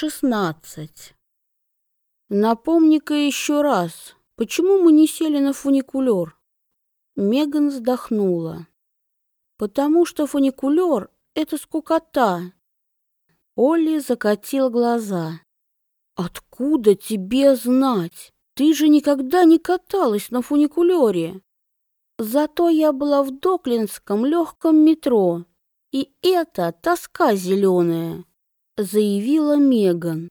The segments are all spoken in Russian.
16. Напомни-ка еще раз, почему мы не сели на фуникулер? Меган вздохнула. Потому что фуникулер — это скукота. Олли закатил глаза. Откуда тебе знать? Ты же никогда не каталась на фуникулере. Зато я была в Доклинском легком метро, и это тоска зеленая заявила Меган.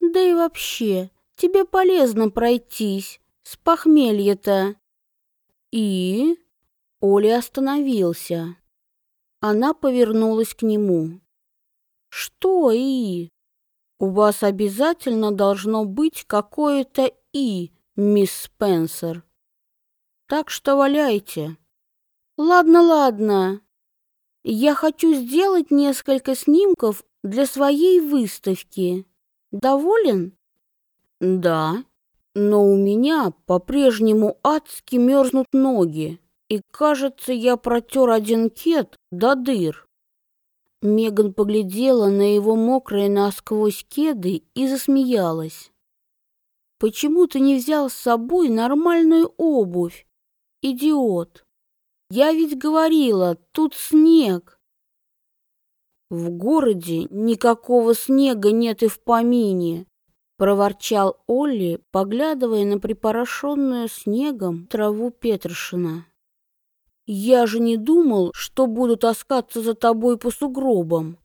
Да и вообще, тебе полезно пройтись с похмелья-то. И Оля остановился. Она повернулась к нему. Что и? У вас обязательно должно быть какое-то и, мисс Спенсер. Так что валяйте. Ладно, ладно. Я хочу сделать несколько снимков для своей выставки. Доволен? Да, но у меня по-прежнему адски мерзнут ноги, и, кажется, я протер один кет до дыр. Меган поглядела на его мокрые насквозь кеды и засмеялась. «Почему ты не взял с собой нормальную обувь, идиот? Я ведь говорила, тут снег, в городе никакого снега нет и в помине, проворчал Олли, поглядывая на припорошенную снегом траву Петршина. Я же не думал, что буду таскаться за тобой по сугробам.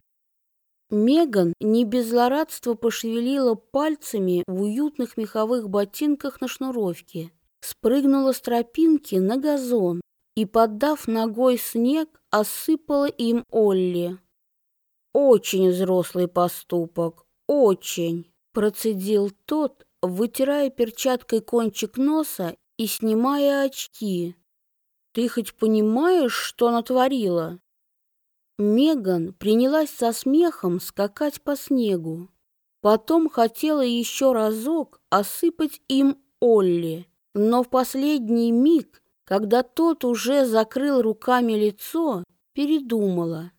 Меган не без злорадства пошевелила пальцами в уютных меховых ботинках на шнуровке, спрыгнула с тропинки на газон и, поддав ногой снег, осыпала им Олли. Очень взрослый поступок, очень, процедил тот, вытирая перчаткой кончик носа и снимая очки. Ты хоть понимаешь, что натворила? Меган принялась со смехом скакать по снегу. Потом хотела еще разок осыпать им Олли, но в последний миг, когда тот уже закрыл руками лицо, передумала.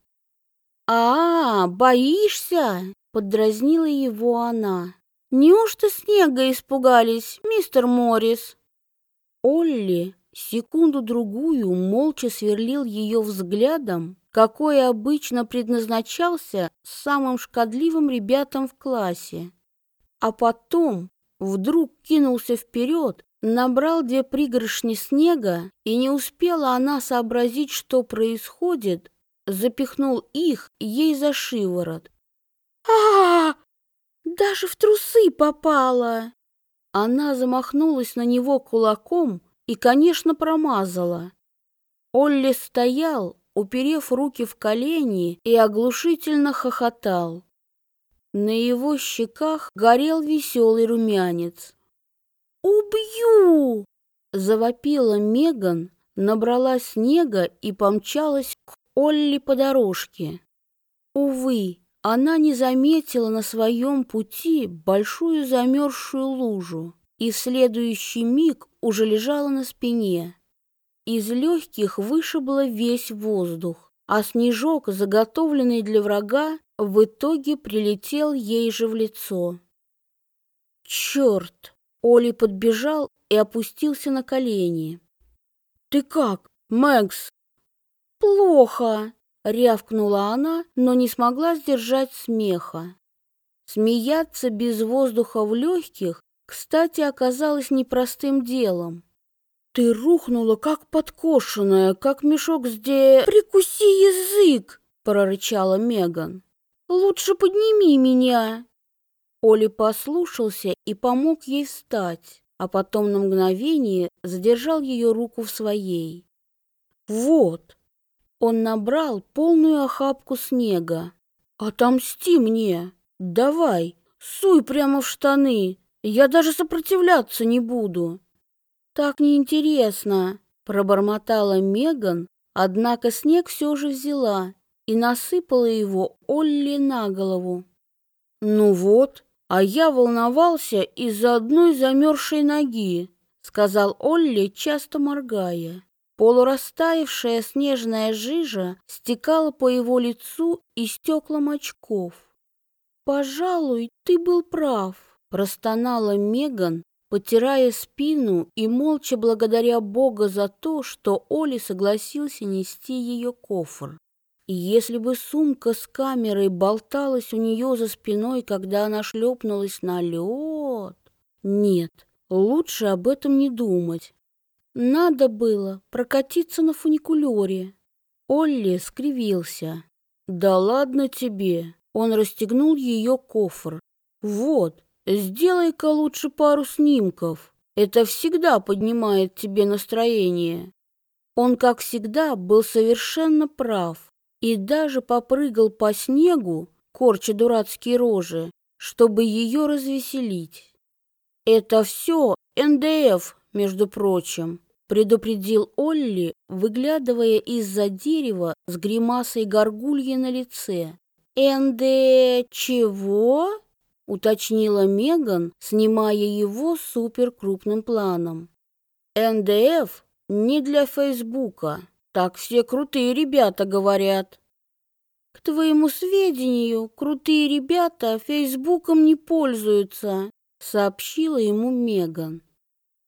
«А, боишься?» — поддразнила его она. «Неужто снега испугались, мистер Моррис?» Олли секунду-другую молча сверлил ее взглядом, какой обычно предназначался самым шкодливым ребятам в классе. А потом вдруг кинулся вперед, набрал две пригоршни снега, и не успела она сообразить, что происходит, запихнул их ей за шиворот. а, -а, -а Даже в трусы попала! Она замахнулась на него кулаком и, конечно, промазала. Олли стоял, уперев руки в колени и оглушительно хохотал. На его щеках горел веселый румянец. «Убью!» — завопила Меган, набрала снега и помчалась к Олли по дорожке. Увы, она не заметила на своем пути большую замерзшую лужу и в следующий миг уже лежала на спине. Из легких вышибло весь воздух, а снежок, заготовленный для врага, в итоге прилетел ей же в лицо. Черт! Оли подбежал и опустился на колени. «Ты как, Мэгс?» «Плохо!» — рявкнула она, но не смогла сдержать смеха. Смеяться без воздуха в легких, кстати, оказалось непростым делом. «Ты рухнула, как подкошенная, как мешок с де...» «Прикуси язык!» — прорычала Меган. «Лучше подними меня!» Оли послушался и помог ей встать, а потом на мгновение задержал ее руку в своей. «Вот!» Он набрал полную охапку снега. «Отомсти мне! Давай, суй прямо в штаны! Я даже сопротивляться не буду!» «Так неинтересно!» — пробормотала Меган, однако снег все же взяла и насыпала его Олли на голову. «Ну вот, а я волновался из-за одной замерзшей ноги», — сказал Олли, часто моргая. Полурастаявшая снежная жижа стекала по его лицу и стеклам очков. Пожалуй, ты был прав, простонала Меган, потирая спину и молча благодаря Бога за то, что Оли согласился нести ее кофр. И если бы сумка с камерой болталась у нее за спиной, когда она шлепнулась на лед... Нет, лучше об этом не думать. Надо было прокатиться на фуникулере. Олли скривился. «Да ладно тебе!» Он расстегнул ее кофр. «Вот, сделай-ка лучше пару снимков. Это всегда поднимает тебе настроение». Он, как всегда, был совершенно прав и даже попрыгал по снегу, корча дурацкие рожи, чтобы ее развеселить. «Это все НДФ, между прочим», предупредил Олли, выглядывая из-за дерева с гримасой горгульи на лице. «НД чего?» — уточнила Меган, снимая его суперкрупным планом. «НДФ не для Фейсбука, так все крутые ребята говорят». «К твоему сведению, крутые ребята Фейсбуком не пользуются», — сообщила ему Меган.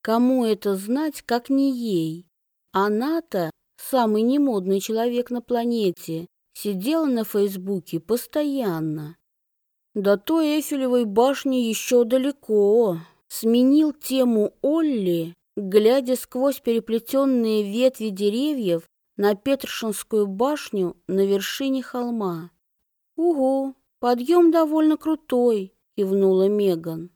Кому это знать, как не ей? Она-то, самый немодный человек на планете, сидела на Фейсбуке постоянно. До той Эйфелевой башни еще далеко. Сменил тему Олли, глядя сквозь переплетенные ветви деревьев на Петршинскую башню на вершине холма. «Угу, подъем довольно крутой», — кивнула Меган.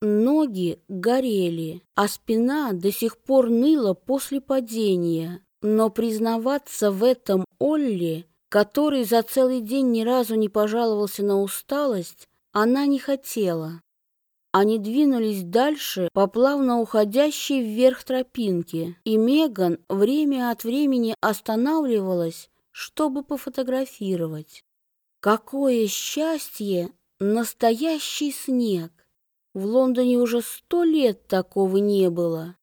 Ноги горели, а спина до сих пор ныла после падения. Но признаваться в этом Олли, который за целый день ни разу не пожаловался на усталость, она не хотела. Они двинулись дальше по плавно уходящей вверх тропинке, и Меган время от времени останавливалась, чтобы пофотографировать. Какое счастье! Настоящий снег! В Лондоне уже сто лет такого не было.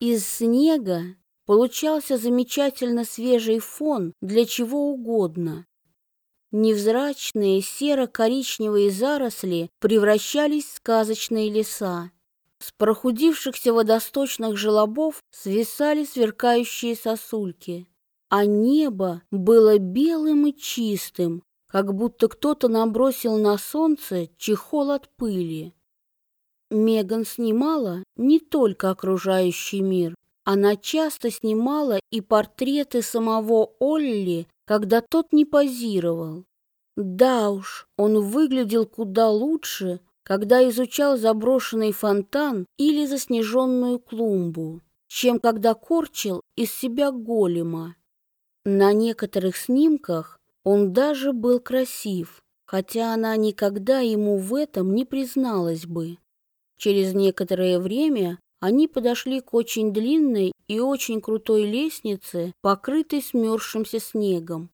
Из снега получался замечательно свежий фон для чего угодно. Невзрачные серо-коричневые заросли превращались в сказочные леса. С прохудившихся водосточных желобов свисали сверкающие сосульки, а небо было белым и чистым, как будто кто-то набросил на солнце чехол от пыли. Меган снимала не только окружающий мир. Она часто снимала и портреты самого Олли, когда тот не позировал. Да уж, он выглядел куда лучше, когда изучал заброшенный фонтан или заснеженную клумбу, чем когда корчил из себя голема. На некоторых снимках он даже был красив, хотя она никогда ему в этом не призналась бы. Через некоторое время они подошли к очень длинной и очень крутой лестнице, покрытой смерзшимся снегом.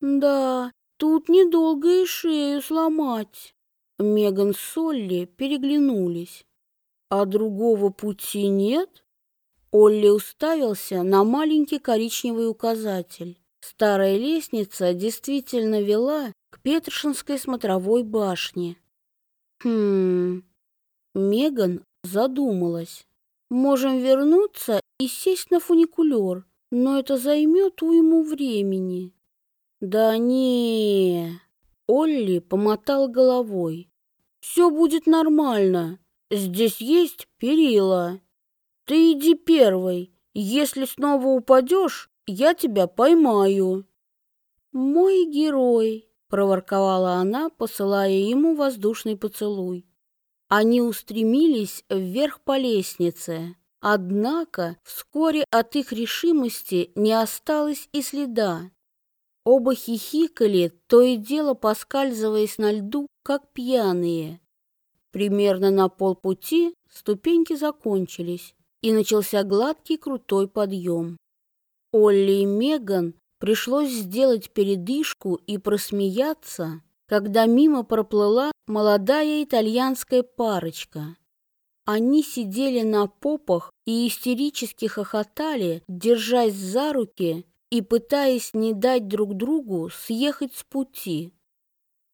«Да, тут недолго и шею сломать». Меган с Солли переглянулись. «А другого пути нет?» Олли уставился на маленький коричневый указатель. Старая лестница действительно вела к Петршинской смотровой башне. «Хм, Меган задумалась. Можем вернуться и сесть на фуникулер, но это займет уйму времени. Да не. Олли помотал головой. Все будет нормально. Здесь есть перила. Ты иди первой. Если снова упадешь, я тебя поймаю. Мой герой, проворковала она, посылая ему воздушный поцелуй. Они устремились вверх по лестнице. Однако вскоре от их решимости не осталось и следа. Оба хихикали, то и дело поскальзываясь на льду, как пьяные. Примерно на полпути ступеньки закончились, и начался гладкий крутой подъем. Олли и Меган пришлось сделать передышку и просмеяться, когда мимо проплыла молодая итальянская парочка. Они сидели на попах и истерически хохотали, держась за руки и пытаясь не дать друг другу съехать с пути.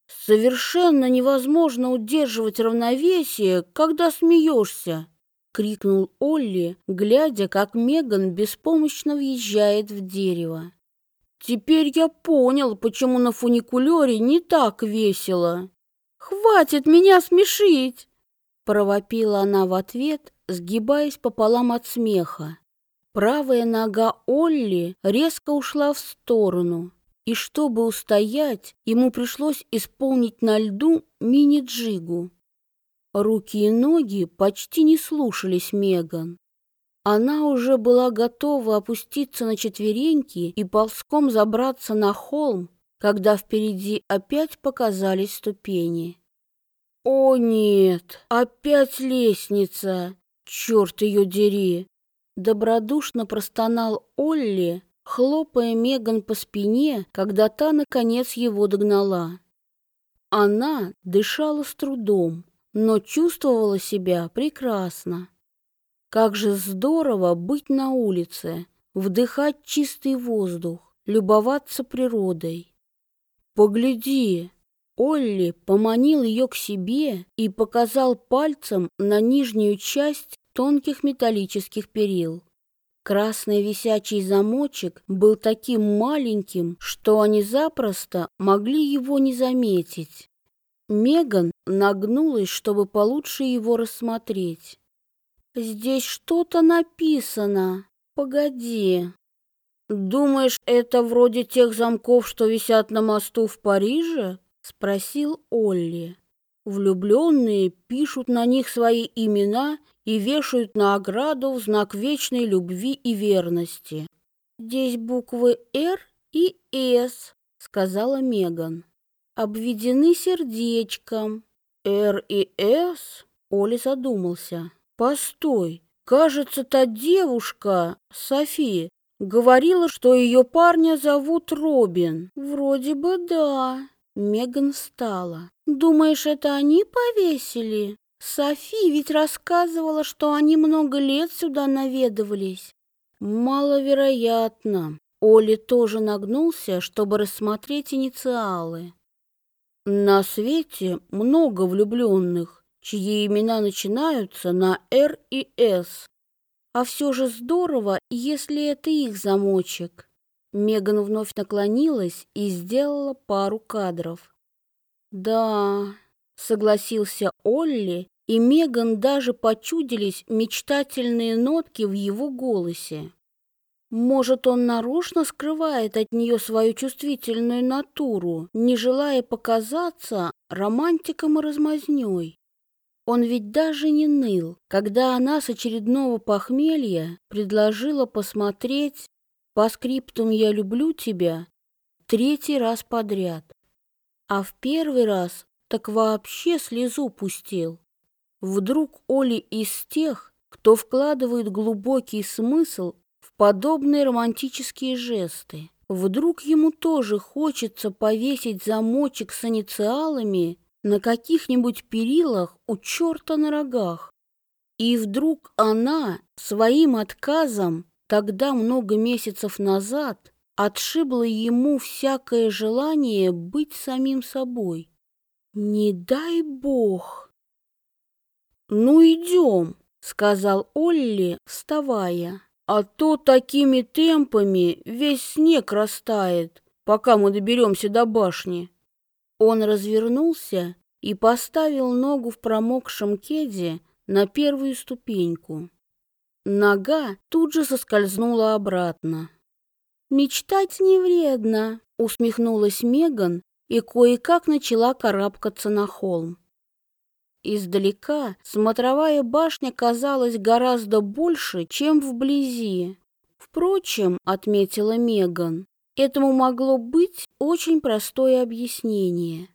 Совершенно невозможно удерживать равновесие, когда смеешься!» — крикнул Олли, глядя, как Меган беспомощно въезжает в дерево. «Теперь я понял, почему на фуникулере не так весело. Хватит меня смешить!» Провопила она в ответ, сгибаясь пополам от смеха. Правая нога Олли резко ушла в сторону, и чтобы устоять, ему пришлось исполнить на льду мини-джигу. Руки и ноги почти не слушались Меган. Она уже была готова опуститься на четвереньки и ползком забраться на холм, когда впереди опять показались ступени. «О нет, опять лестница! Черт ее дери!» Добродушно простонал Олли, хлопая Меган по спине, когда та, наконец, его догнала. Она дышала с трудом, но чувствовала себя прекрасно. Как же здорово быть на улице, вдыхать чистый воздух, любоваться природой. «Погляди!» Олли поманил ее к себе и показал пальцем на нижнюю часть тонких металлических перил. Красный висячий замочек был таким маленьким, что они запросто могли его не заметить. Меган нагнулась, чтобы получше его рассмотреть. Здесь что-то написано. Погоди. Думаешь, это вроде тех замков, что висят на мосту в Париже? Спросил Олли. Влюбленные пишут на них свои имена и вешают на ограду в знак вечной любви и верности. Здесь буквы «Р» и «С», сказала Меган. Обведены сердечком. «Р» и «С»? Оли задумался. Постой, кажется, та девушка, Софи, говорила, что ее парня зовут Робин. Вроде бы да. Меган встала. Думаешь, это они повесили? Софи ведь рассказывала, что они много лет сюда наведывались. Маловероятно. Оли тоже нагнулся, чтобы рассмотреть инициалы. На свете много влюбленных чьи имена начинаются на «Р» и «С». А все же здорово, если это их замочек. Меган вновь наклонилась и сделала пару кадров. «Да», — согласился Олли, и Меган даже почудились мечтательные нотки в его голосе. Может, он нарочно скрывает от нее свою чувствительную натуру, не желая показаться романтиком и размазнёй. Он ведь даже не ныл, когда она с очередного похмелья предложила посмотреть «По скриптум я люблю тебя» третий раз подряд. А в первый раз так вообще слезу пустил. Вдруг Оли из тех, кто вкладывает глубокий смысл в подобные романтические жесты. Вдруг ему тоже хочется повесить замочек с инициалами на каких-нибудь перилах у черта на рогах. И вдруг она своим отказом тогда много месяцев назад отшибла ему всякое желание быть самим собой. Не дай бог. «Ну, идем», — сказал Олли, вставая. «А то такими темпами весь снег растает, пока мы доберемся до башни». Он развернулся и поставил ногу в промокшем кеде на первую ступеньку. Нога тут же соскользнула обратно. «Мечтать не вредно», — усмехнулась Меган и кое-как начала карабкаться на холм. Издалека смотровая башня казалась гораздо больше, чем вблизи. Впрочем, отметила Меган, Этому могло быть очень простое объяснение.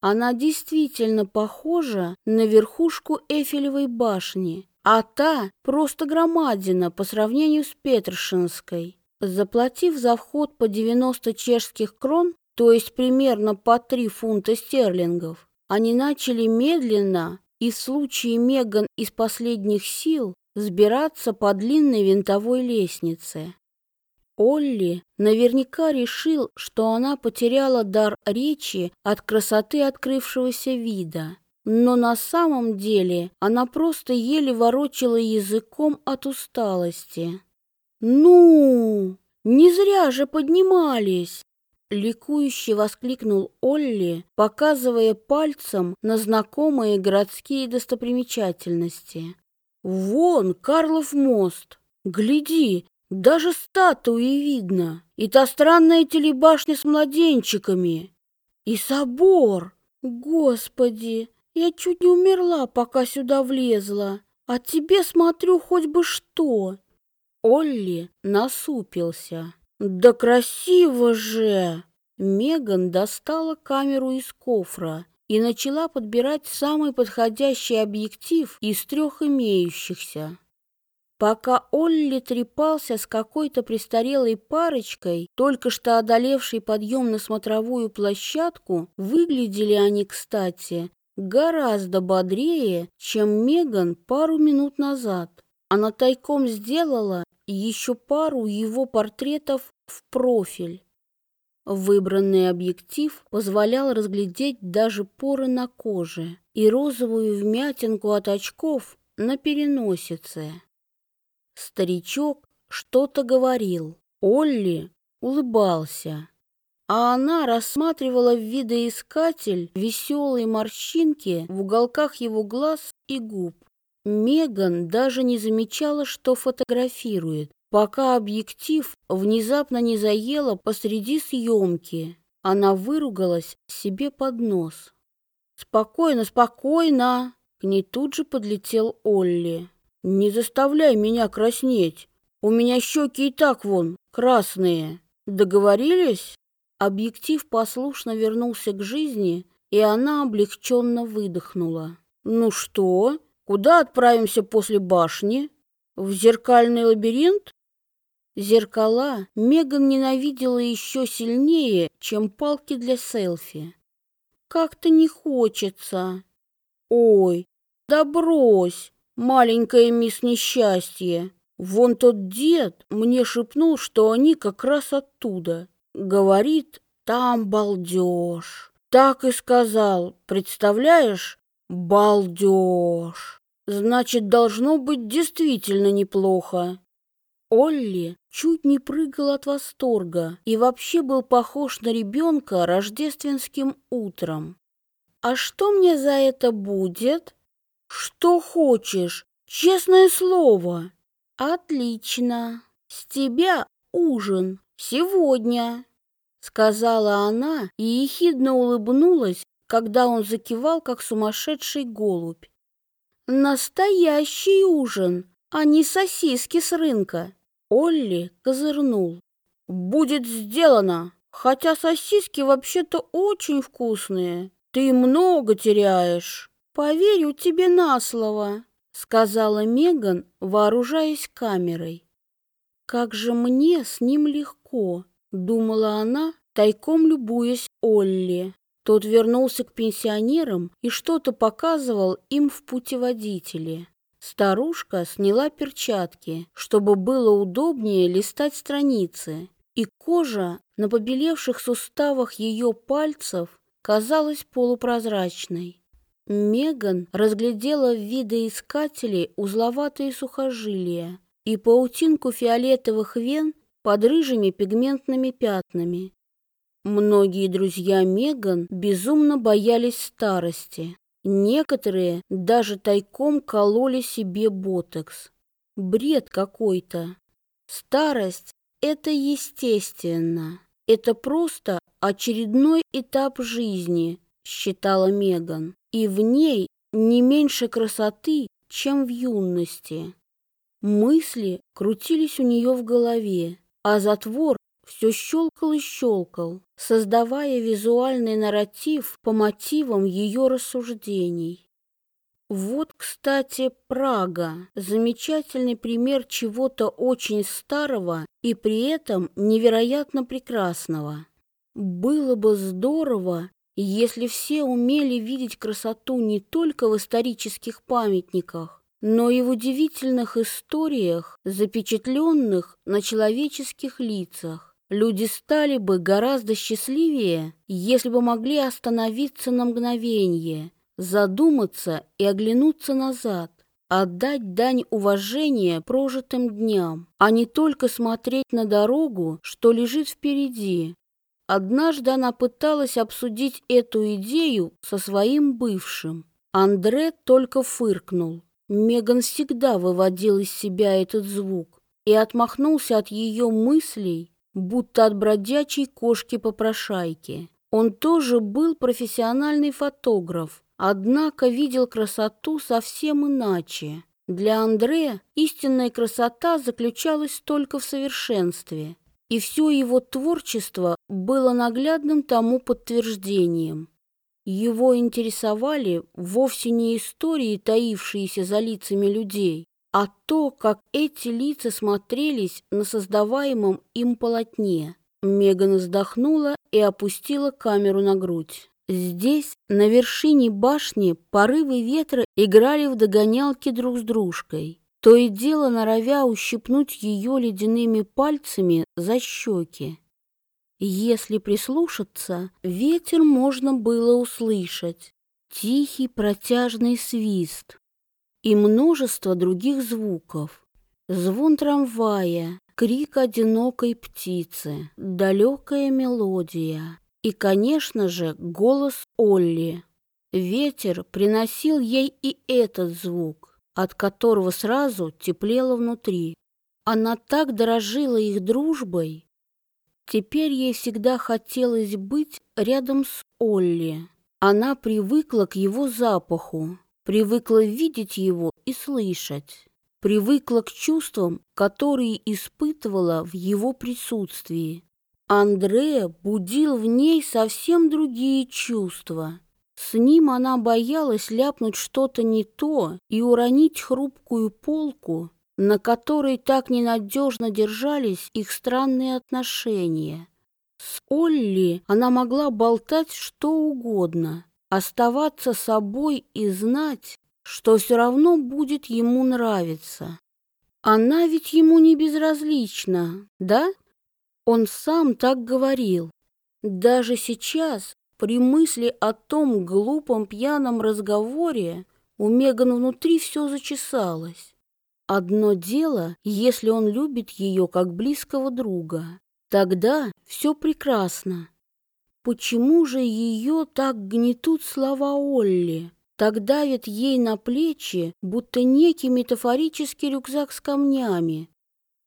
Она действительно похожа на верхушку Эйфелевой башни, а та просто громадина по сравнению с Петершинской. Заплатив за вход по 90 чешских крон, то есть примерно по 3 фунта стерлингов, они начали медленно и в случае Меган из последних сил сбираться по длинной винтовой лестнице. Олли наверняка решил, что она потеряла дар речи от красоты открывшегося вида. Но на самом деле она просто еле ворочала языком от усталости. «Ну, не зря же поднимались!» Ликующе воскликнул Олли, показывая пальцем на знакомые городские достопримечательности. «Вон, Карлов мост! Гляди, даже статуи видно, и та странная телебашня с младенчиками, и собор! Господи, я чуть не умерла, пока сюда влезла, а тебе смотрю хоть бы что!» Олли насупился. «Да красиво же!» Меган достала камеру из кофра и начала подбирать самый подходящий объектив из трех имеющихся. Пока Олли трепался с какой-то престарелой парочкой, только что одолевшей подъем на смотровую площадку, выглядели они, кстати, гораздо бодрее, чем Меган пару минут назад. Она тайком сделала еще пару его портретов в профиль. Выбранный объектив позволял разглядеть даже поры на коже и розовую вмятинку от очков на переносице. Старичок что-то говорил, Олли улыбался, а она рассматривала в видоискатель веселые морщинки в уголках его глаз и губ. Меган даже не замечала, что фотографирует, пока объектив внезапно не заело посреди съемки. Она выругалась себе под нос. «Спокойно, спокойно!» К ней тут же подлетел Олли. «Не заставляй меня краснеть. У меня щеки и так вон красные. Договорились?» Объектив послушно вернулся к жизни, и она облегченно выдохнула. «Ну что?» Куда отправимся после башни? В зеркальный лабиринт? Зеркала Меган ненавидела еще сильнее, чем палки для селфи. Как-то не хочется. Ой, да маленькая мисс несчастье. Вон тот дед мне шепнул, что они как раз оттуда. Говорит, там балдеж. Так и сказал, представляешь, Балдеж! Значит, должно быть действительно неплохо. Олли чуть не прыгал от восторга и вообще был похож на ребенка рождественским утром. «А что мне за это будет?» «Что хочешь, честное слово». «Отлично. С тебя ужин. Сегодня», — сказала она и ехидно улыбнулась, когда он закивал, как сумасшедший голубь. «Настоящий ужин, а не сосиски с рынка!» Олли козырнул. «Будет сделано, хотя сосиски вообще-то очень вкусные. Ты много теряешь». «Поверю тебе на слово», — сказала Меган, вооружаясь камерой. «Как же мне с ним легко», — думала она, тайком любуясь Олли. Тот вернулся к пенсионерам и что-то показывал им в путеводителе. Старушка сняла перчатки, чтобы было удобнее листать страницы, и кожа на побелевших суставах ее пальцев казалась полупрозрачной. Меган разглядела в видоискателе узловатые сухожилия и паутинку фиолетовых вен под рыжими пигментными пятнами, Многие друзья Меган безумно боялись старости. Некоторые даже тайком кололи себе ботокс. Бред какой-то. Старость – это естественно. Это просто очередной этап жизни, считала Меган. И в ней не меньше красоты, чем в юности. Мысли крутились у нее в голове, а затвор все щелкал и щелкал, создавая визуальный нарратив по мотивам ее рассуждений. Вот, кстати, Прага – замечательный пример чего-то очень старого и при этом невероятно прекрасного. Было бы здорово, если все умели видеть красоту не только в исторических памятниках, но и в удивительных историях, запечатленных на человеческих лицах. Люди стали бы гораздо счастливее, если бы могли остановиться на мгновение, задуматься и оглянуться назад, отдать дань уважения прожитым дням, а не только смотреть на дорогу, что лежит впереди. Однажды она пыталась обсудить эту идею со своим бывшим. Андре только фыркнул. Меган всегда выводил из себя этот звук и отмахнулся от ее мыслей, будто от бродячей кошки-попрошайки. Он тоже был профессиональный фотограф, однако видел красоту совсем иначе. Для Андре истинная красота заключалась только в совершенстве, и все его творчество было наглядным тому подтверждением. Его интересовали вовсе не истории, таившиеся за лицами людей, а то, как эти лица смотрелись на создаваемом им полотне. Меган вздохнула и опустила камеру на грудь. Здесь, на вершине башни, порывы ветра играли в догонялки друг с дружкой, то и дело норовя ущипнуть ее ледяными пальцами за щеки. Если прислушаться, ветер можно было услышать. Тихий протяжный свист и множество других звуков. Звон трамвая, крик одинокой птицы, далекая мелодия и, конечно же, голос Олли. Ветер приносил ей и этот звук, от которого сразу теплело внутри. Она так дорожила их дружбой, Теперь ей всегда хотелось быть рядом с Олли. Она привыкла к его запаху, привыкла видеть его и слышать, привыкла к чувствам, которые испытывала в его присутствии. Андрея будил в ней совсем другие чувства. С ним она боялась ляпнуть что-то не то и уронить хрупкую полку, на которой так ненадежно держались их странные отношения. С Олли она могла болтать что угодно, оставаться собой и знать, что все равно будет ему нравиться. Она ведь ему не безразлична, да? Он сам так говорил. Даже сейчас, при мысли о том глупом пьяном разговоре, у Меган внутри все зачесалось. Одно дело, если он любит ее как близкого друга. Тогда все прекрасно. Почему же ее так гнетут слова Олли? Так давит ей на плечи, будто некий метафорический рюкзак с камнями.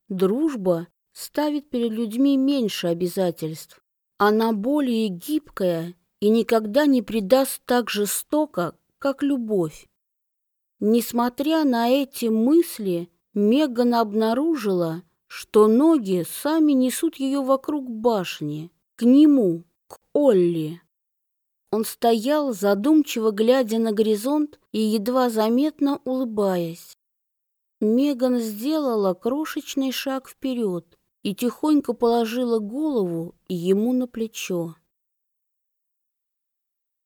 Дружба ставит перед людьми меньше обязательств. Она более гибкая и никогда не предаст так жестоко, как любовь. Несмотря на эти мысли, Меган обнаружила, что ноги сами несут ее вокруг башни, к нему, к Олли. Он стоял, задумчиво глядя на горизонт и едва заметно улыбаясь. Меган сделала крошечный шаг вперед и тихонько положила голову ему на плечо.